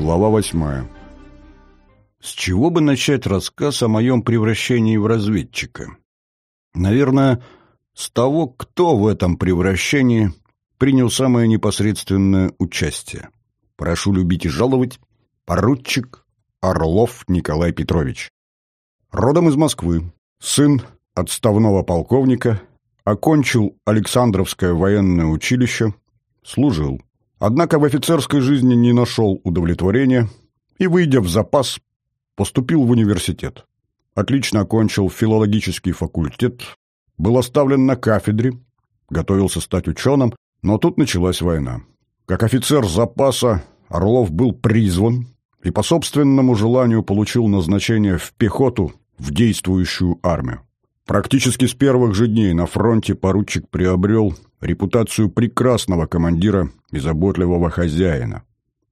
Глава восьмая. С чего бы начать рассказ о моем превращении в разведчика? Наверное, с того, кто в этом превращении принял самое непосредственное участие. Прошу любить и жаловать, поручик Орлов Николай Петрович. Родом из Москвы, сын отставного полковника, окончил Александровское военное училище, служил. Однако в офицерской жизни не нашел удовлетворения и, выйдя в запас, поступил в университет. Отлично окончил филологический факультет, был оставлен на кафедре, готовился стать ученым, но тут началась война. Как офицер запаса Орлов был призван и по собственному желанию получил назначение в пехоту в действующую армию. Практически с первых же дней на фронте поручик приобрел репутацию прекрасного командира и заботливого хозяина.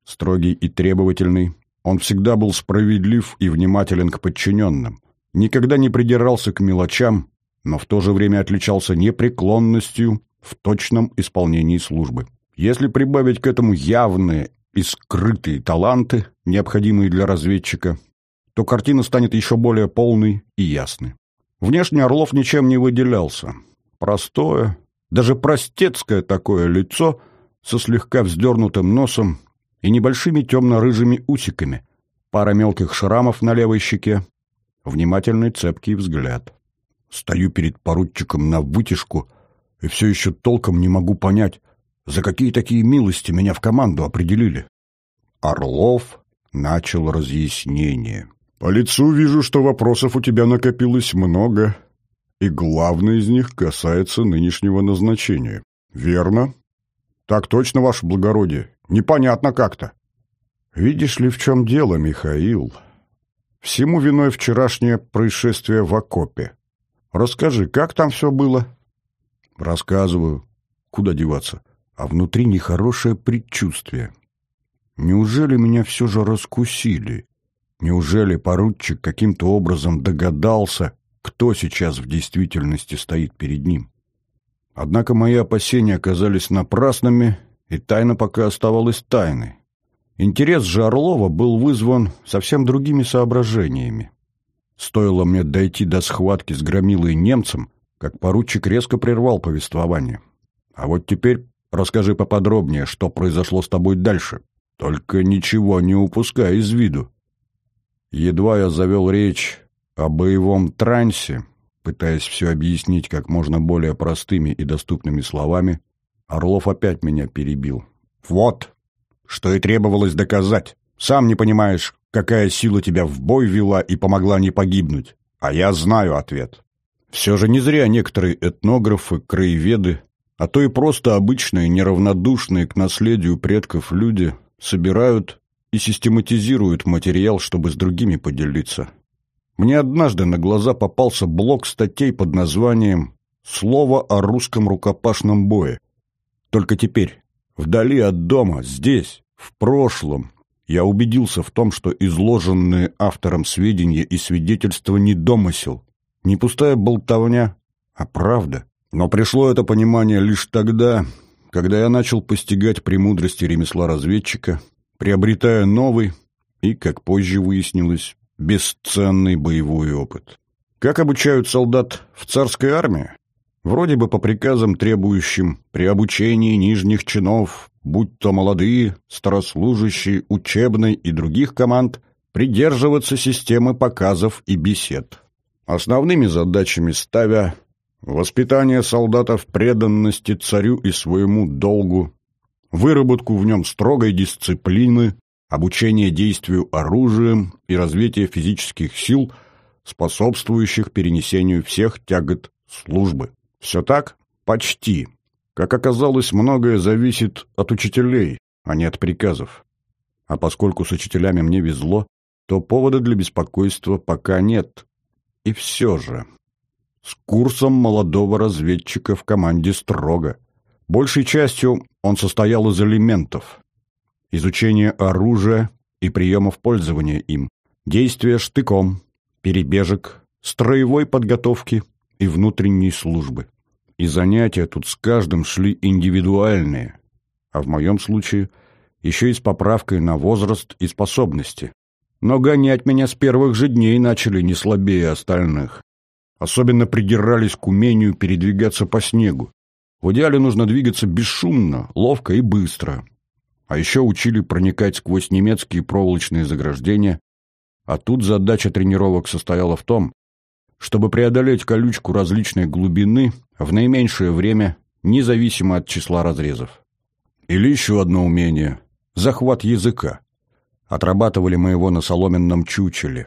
Строгий и требовательный, он всегда был справедлив и внимателен к подчиненным, никогда не придирался к мелочам, но в то же время отличался непреклонностью в точном исполнении службы. Если прибавить к этому явные и скрытые таланты, необходимые для разведчика, то картина станет еще более полной и ясной. Внешне Орлов ничем не выделялся. Простое, даже простецкое такое лицо со слегка вздернутым носом и небольшими темно-рыжими усиками, пара мелких шрамов на левой щеке, внимательный цепкий взгляд. Стою перед поручиком на вытяжку и все еще толком не могу понять, за какие такие милости меня в команду определили. Орлов начал разъяснение. По лицу вижу, что вопросов у тебя накопилось много, и главный из них касается нынешнего назначения. Верно? Так точно, ваше благородие. Непонятно как-то. Видишь ли, в чем дело, Михаил? Всему виной вчерашнее происшествие в окопе. Расскажи, как там все было? Рассказываю. Куда деваться? А внутри нехорошее предчувствие. Неужели меня все же раскусили? Неужели поручик каким-то образом догадался, кто сейчас в действительности стоит перед ним? Однако мои опасения оказались напрасными, и тайна пока оставалась тайной. Интерес же Орлова был вызван совсем другими соображениями. Стоило мне дойти до схватки с громилой немцем, как поручик резко прервал повествование. А вот теперь расскажи поподробнее, что произошло с тобой дальше. Только ничего не упускай из виду. Едва я завел речь о боевом трансе, пытаясь все объяснить как можно более простыми и доступными словами, Орлов опять меня перебил. «Вот, что и требовалось доказать. Сам не понимаешь, какая сила тебя в бой вела и помогла не погибнуть. А я знаю ответ. Все же не зря некоторые этнографы, краеведы, а то и просто обычные, неравнодушные к наследию предков люди собирают и систематизируют материал, чтобы с другими поделиться. Мне однажды на глаза попался блок статей под названием «Слово о русском рукопашном бое». Только теперь, вдали от дома, здесь, в прошлом, я убедился в том, что изложенные автором сведения и свидетельства не домысел, не пустая болтовня, а правда. Но пришло это понимание лишь тогда, когда я начал постигать премудрости ремесла разведчика, приобретая новый и, как позже выяснилось, бесценный боевой опыт. Как обучают солдат в царской армии? Вроде бы по приказам, требующим при обучении нижних чинов, будь то молодые, старослужащие, учебной и других команд, придерживаться системы показов и бесед. Основными задачами ставя воспитание солдата в преданности царю и своему долгу, выработку в нем строгой дисциплины, обучение действию оружием и развитие физических сил, способствующих перенесению всех тягот службы. Все так? Почти. Как оказалось, многое зависит от учителей, а не от приказов. А поскольку с учителями мне везло, то повода для беспокойства пока нет. И все же. С курсом молодого разведчика в команде строго. Большей частью он состоял из элементов. Изучение оружия и приемов пользования им, действия штыком, перебежек, строевой подготовки и внутренней службы. И занятия тут с каждым шли индивидуальные, а в моем случае еще и с поправкой на возраст и способности. Но гонять меня с первых же дней начали не слабее остальных. Особенно придирались к умению передвигаться по снегу. В идеале нужно двигаться бесшумно, ловко и быстро. А еще учили проникать сквозь немецкие проволочные заграждения, а тут задача тренировок состояла в том, чтобы преодолеть колючку различной глубины в наименьшее время, независимо от числа разрезов. Или еще одно умение – захват языка. Отрабатывали мы его на соломенном чучеле.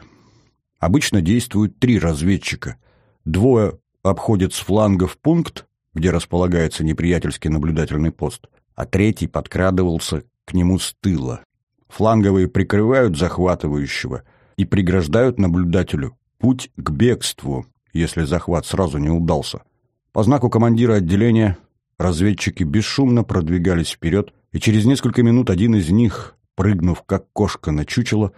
Обычно действуют три разведчика. Двое обходят с флангов пункт, где располагается неприятельский наблюдательный пост, а третий подкрадывался к нему с тыла. Фланговые прикрывают захватывающего и преграждают наблюдателю путь к бегству, если захват сразу не удался. По знаку командира отделения разведчики бесшумно продвигались вперед, и через несколько минут один из них, прыгнув как кошка на чучело,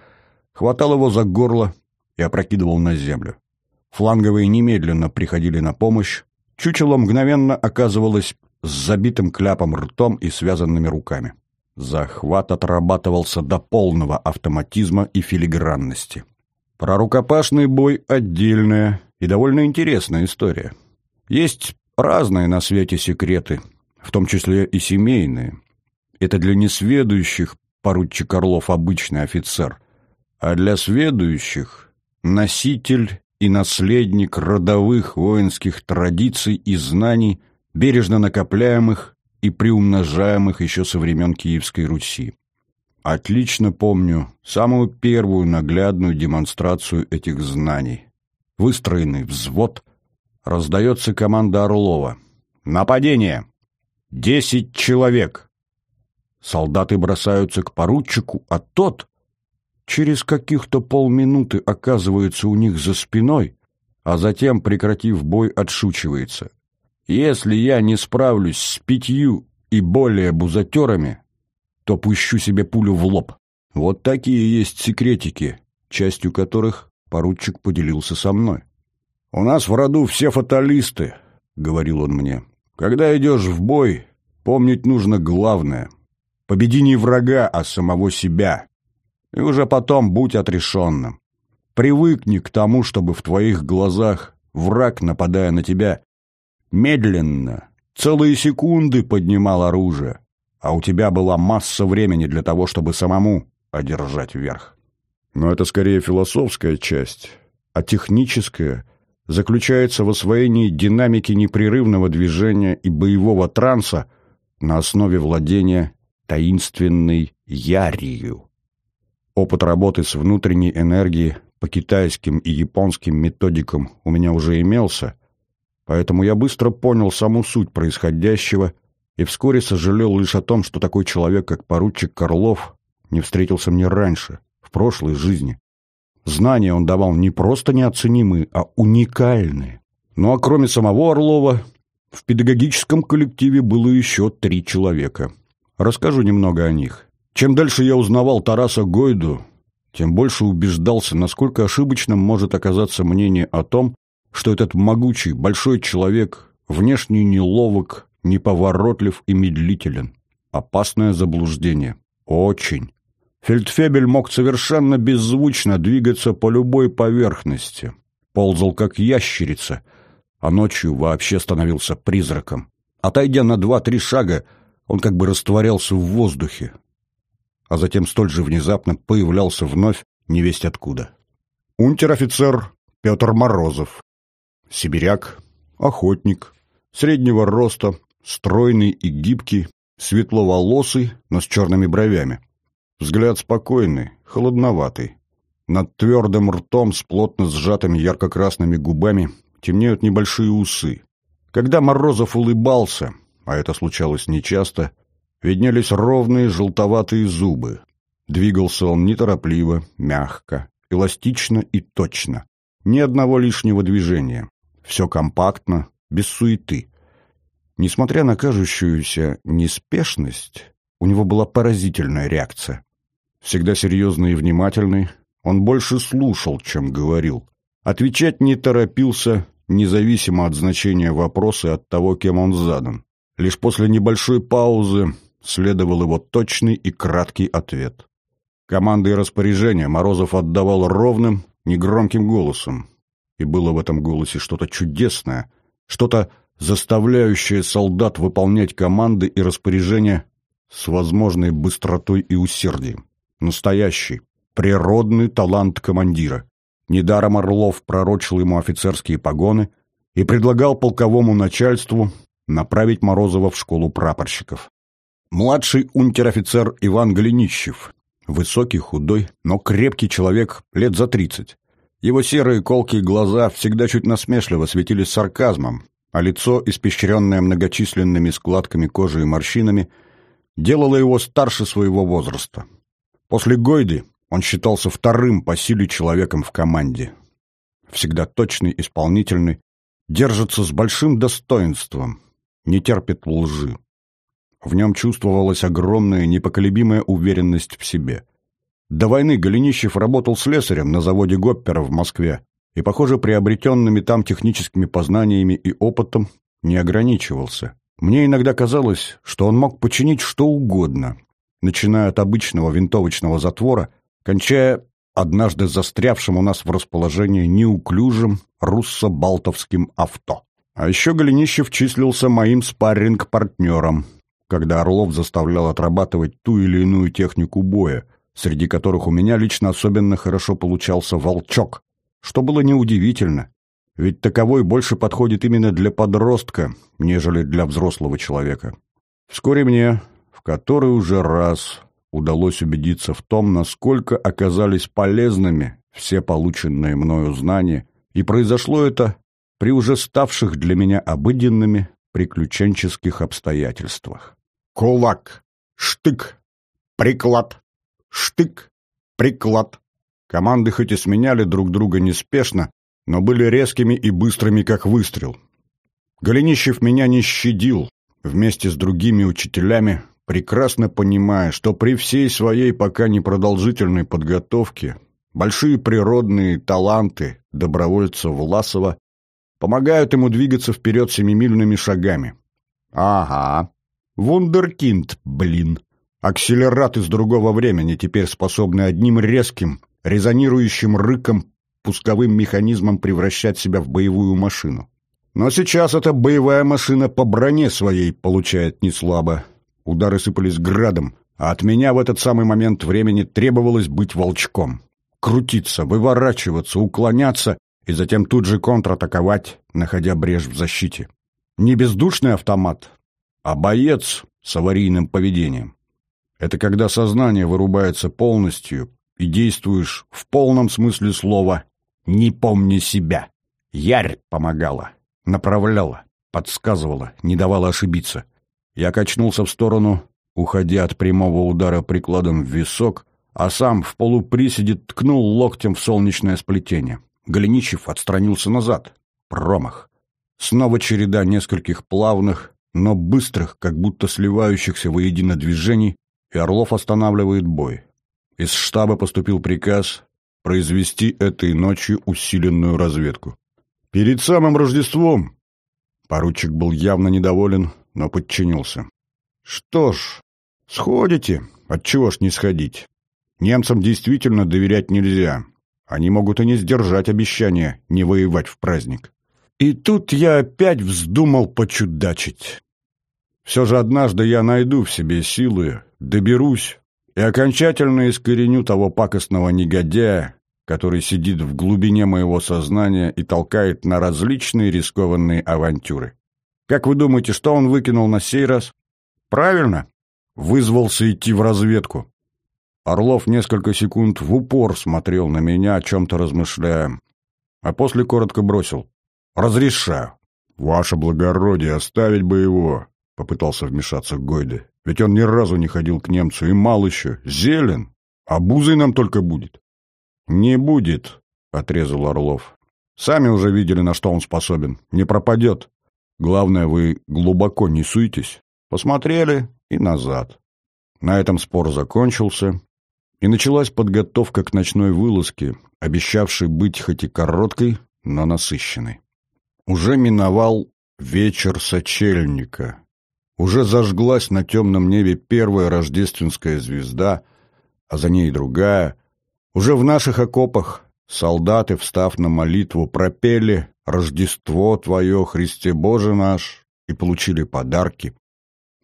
хватал его за горло и опрокидывал на землю. Фланговые немедленно приходили на помощь, чучело мгновенно оказывалось с забитым кляпом ртом и связанными руками. Захват отрабатывался до полного автоматизма и филигранности. Про рукопашный бой отдельная и довольно интересная история. Есть разные на свете секреты, в том числе и семейные. Это для несведущих поручик Орлов обычный офицер, а для сведущих — носитель и наследник родовых воинских традиций и знаний, бережно накопляемых и приумножаемых еще со времен Киевской Руси. Отлично помню самую первую наглядную демонстрацию этих знаний. Выстроенный взвод, раздается команда Орлова. «Нападение! Десять человек!» Солдаты бросаются к поручику, а тот через каких-то полминуты оказывается у них за спиной, а затем, прекратив бой, отшучивается. «Если я не справлюсь с пятью и более бузатерами, то пущу себе пулю в лоб. Вот такие есть секретики, частью которых поручик поделился со мной. «У нас в роду все фаталисты», — говорил он мне. «Когда идешь в бой, помнить нужно главное. Победи не врага, а самого себя. И уже потом будь отрешенным. Привыкни к тому, чтобы в твоих глазах враг, нападая на тебя, медленно, целые секунды поднимал оружие, а у тебя была масса времени для того, чтобы самому одержать верх. Но это скорее философская часть, а техническая заключается в освоении динамики непрерывного движения и боевого транса на основе владения таинственной ярию. Опыт работы с внутренней энергией по китайским и японским методикам у меня уже имелся, поэтому я быстро понял саму суть происходящего и вскоре сожалел лишь о том, что такой человек, как поручик Карлов, не встретился мне раньше, в прошлой жизни. Знания он давал не просто неоценимые, а уникальные. Ну а кроме самого Орлова, в педагогическом коллективе было еще три человека. Расскажу немного о них. Чем дальше я узнавал Тараса Гойду, тем больше убеждался, насколько ошибочным может оказаться мнение о том, что этот могучий, большой человек внешне неловок, неповоротлив и медлителен. Опасное заблуждение. Очень. Фельдфебель мог совершенно беззвучно двигаться по любой поверхности. Ползал как ящерица, а ночью вообще становился призраком. Отойдя на два-три шага, он как бы растворялся в воздухе, а затем столь же внезапно появлялся вновь невесть откуда. Унтер-офицер Петр Морозов. Сибиряк, охотник, среднего роста, стройный и гибкий, светловолосый, но с черными бровями. Взгляд спокойный, холодноватый. Над твердым ртом с плотно сжатыми ярко-красными губами темнеют небольшие усы. Когда Морозов улыбался, а это случалось нечасто, виднелись ровные желтоватые зубы. Двигался он неторопливо, мягко, эластично и точно. Ни одного лишнего движения. Все компактно, без суеты. Несмотря на кажущуюся неспешность, у него была поразительная реакция. Всегда серьезный и внимательный, он больше слушал, чем говорил. Отвечать не торопился, независимо от значения вопроса и от того, кем он задан. Лишь после небольшой паузы следовал его точный и краткий ответ. Команды и распоряжения Морозов отдавал ровным, негромким голосом. И было в этом голосе что-то чудесное, что-то заставляющее солдат выполнять команды и распоряжения с возможной быстротой и усердием. Настоящий, природный талант командира. Недаром Орлов пророчил ему офицерские погоны и предлагал полковому начальству направить Морозова в школу прапорщиков. Младший унтер-офицер Иван Голенищев, высокий, худой, но крепкий человек лет за тридцать. Его серые колкие глаза всегда чуть насмешливо светились сарказмом, а лицо, испещренное многочисленными складками кожи и морщинами, делало его старше своего возраста. После Гойды он считался вторым по силе человеком в команде. Всегда точный, исполнительный, держится с большим достоинством, не терпит лжи. В нем чувствовалась огромная непоколебимая уверенность в себе. До войны Голенищев работал слесарем на заводе Гоппера в Москве и, похоже, приобретенными там техническими познаниями и опытом не ограничивался. Мне иногда казалось, что он мог починить что угодно, начиная от обычного винтовочного затвора, кончая однажды застрявшим у нас в расположении неуклюжим руссо-балтовским авто. А еще Голенищев числился моим спарринг-партнером, когда Орлов заставлял отрабатывать ту или иную технику боя, среди которых у меня лично особенно хорошо получался «Волчок», что было неудивительно, ведь таковой больше подходит именно для подростка, нежели для взрослого человека. Вскоре мне, в который уже раз, удалось убедиться в том, насколько оказались полезными все полученные мною знания, и произошло это при уже ставших для меня обыденными приключенческих обстоятельствах. Кулак, штык, приклад, штык, приклад. Команды хоть и сменяли друг друга неспешно, но были резкими и быстрыми, как выстрел. Голенищев меня не щадил, вместе с другими учителями, прекрасно понимая, что при всей своей пока непродолжительной подготовке большие природные таланты добровольца Власова помогают ему двигаться вперед семимильными шагами. Ага, вундеркинд, блин. Акселерат из другого времени, теперь способный одним резким, резонирующим рыком пусковым механизмом превращать себя в боевую машину. Но сейчас эта боевая машина по броне своей получает неслабо. Удары сыпались градом, а от меня в этот самый момент времени требовалось быть волчком. Крутиться, выворачиваться, уклоняться и затем тут же контратаковать, находя брешь в защите. Не бездушный автомат, а боец с аварийным поведением. Это когда сознание вырубается полностью и действуешь в полном смысле слова «не помни себя». Ярь помогала, направляла, подсказывала, не давала ошибиться. Я качнулся в сторону, уходя от прямого удара прикладом в висок, а сам в полуприседе ткнул локтем в солнечное сплетение. Голенищев отстранился назад. Промах. Снова череда нескольких плавных, но быстрых, как будто сливающихся воедино движений, и Орлов останавливает бой. Из штаба поступил приказ произвести этой ночью усиленную разведку. Перед самым Рождеством поручик был явно недоволен, но подчинился. Что ж, сходите, отчего ж не сходить? Немцам действительно доверять нельзя. Они могут и не сдержать обещания не воевать в праздник. И тут я опять вздумал почудачить. Все же однажды я найду в себе силы, доберусь и окончательно искореню того пакостного негодяя, который сидит в глубине моего сознания и толкает на различные рискованные авантюры. Как вы думаете, что он выкинул на сей раз? Правильно, вызвался идти в разведку. Орлов несколько секунд в упор смотрел на меня, о чем-то размышляя, а после коротко бросил. «Разрешаю». «Ваше благородие, оставить бы его», — попытался вмешаться Гойде. «Ведь он ни разу не ходил к немцу и мал еще. Зелен. А бузой нам только будет». «Не будет», — отрезал Орлов. «Сами уже видели, на что он способен. Не пропадет. Главное, вы глубоко не суйтесь. Посмотрели и назад». На этом спор закончился, и началась подготовка к ночной вылазке, обещавшей быть хоть и короткой, но насыщенной. Уже миновал вечер сочельника. Уже зажглась на темном небе первая рождественская звезда, а за ней другая. Уже в наших окопах солдаты, встав на молитву, пропели «Рождество Твое, Христе Боже наш» и получили подарки.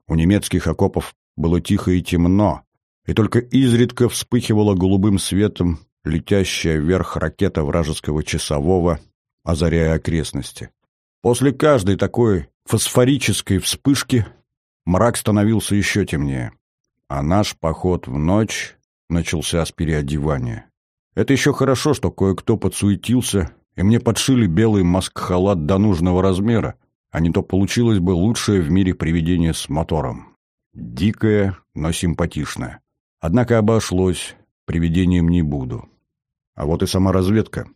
У немецких окопов было тихо и темно, и только изредка вспыхивала голубым светом летящая вверх ракета вражеского часового, озаряя окрестности. После каждой такой фосфорической вспышки мрак становился еще темнее, а наш поход в ночь начался с переодевания. Это еще хорошо, что кое-кто подсуетился, и мне подшили белый маск-халат до нужного размера, а не то получилось бы лучшее в мире привидение с мотором. Дикое, но симпатичное. Однако обошлось, привидением не буду. А вот и сама разведка.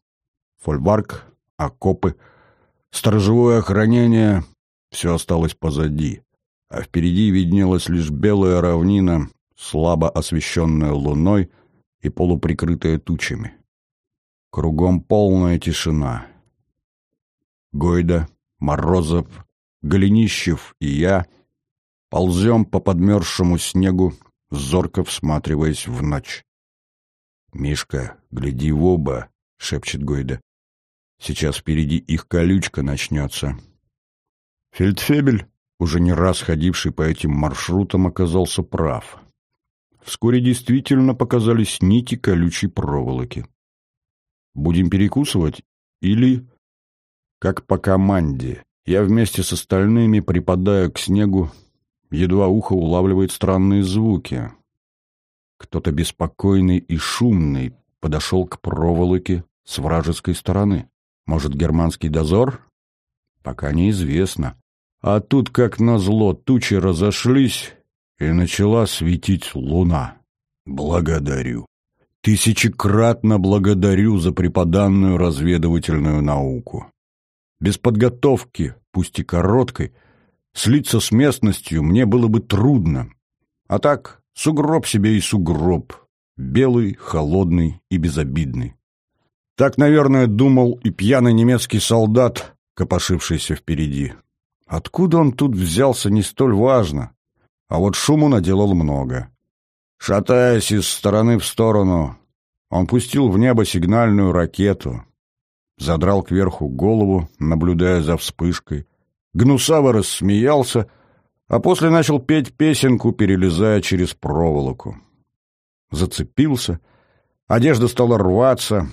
Фольварк, окопы, сторожевое охранение — все осталось позади. А впереди виднелась лишь белая равнина, слабо освещенная луной и полуприкрытая тучами. Кругом полная тишина. Гойда, Морозов, Голенищев и я ползем по подмерзшему снегу, зорко всматриваясь в ночь. «Мишка, гляди в оба!» — шепчет Гойда. «Сейчас впереди их колючка начнется». Фельдфебель, уже не раз ходивший по этим маршрутам, оказался прав. Вскоре действительно показались нити колючей проволоки. «Будем перекусывать или...» Как по команде, я вместе с остальными припадаю к снегу, едва ухо улавливает странные звуки. Кто-то беспокойный и шумный подошел к проволоке с вражеской стороны. Может, германский дозор? Пока неизвестно. А тут, как назло, тучи разошлись, и начала светить луна. Благодарю. Тысячекратно благодарю за преподанную разведывательную науку. Без подготовки, пусть и короткой, слиться с местностью мне было бы трудно. А так, Сугроб себе и сугроб. Белый, холодный и безобидный. Так, наверное, думал и пьяный немецкий солдат, копошившийся впереди. Откуда он тут взялся, не столь важно. А вот шуму наделал много. Шатаясь из стороны в сторону, он пустил в небо сигнальную ракету. Задрал кверху голову, наблюдая за вспышкой. Гнусаво рассмеялся — а после начал петь песенку, перелезая через проволоку. Зацепился, одежда стала рваться,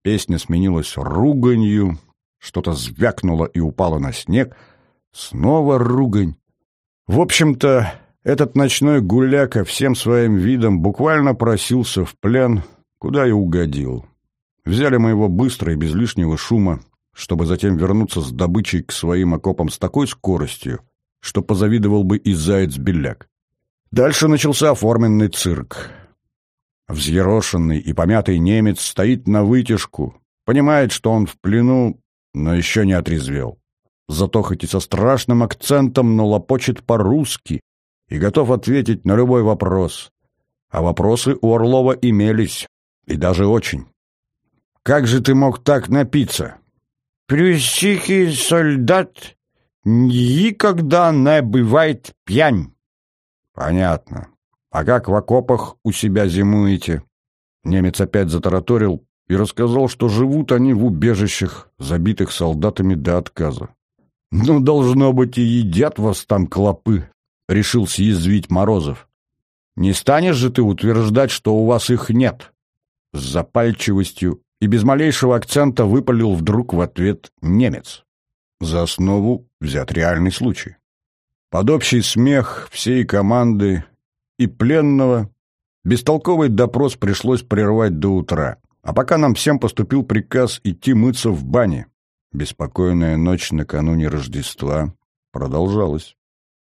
песня сменилась руганью, что-то звякнуло и упало на снег, снова ругань. В общем-то, этот ночной гуляка всем своим видом буквально просился в плен, куда и угодил. Взяли мы его быстро и без лишнего шума, чтобы затем вернуться с добычей к своим окопам с такой скоростью, что позавидовал бы и заяц-беляк. Дальше начался оформленный цирк. Взъерошенный и помятый немец стоит на вытяжку, понимает, что он в плену, но еще не отрезвел. Зато хоть и со страшным акцентом, но лопочет по-русски и готов ответить на любой вопрос. А вопросы у Орлова имелись, и даже очень. «Как же ты мог так напиться?» «Прюсихий солдат никогда не бывает пьянь. Понятно. А как в окопах у себя зимуете? Немец опять затараторил и рассказал, что живут они в убежищах, забитых солдатами до отказа. «Ну, должно быть, и едят вас там клопы», — решил съязвить Морозов. «Не станешь же ты утверждать, что у вас их нет?» С запальчивостью и без малейшего акцента выпалил вдруг в ответ немец. За основу взят реальный случай. Под общий смех всей команды и пленного бестолковый допрос пришлось прервать до утра, а пока нам всем поступил приказ идти мыться в бане. Беспокойная ночь накануне Рождества продолжалась.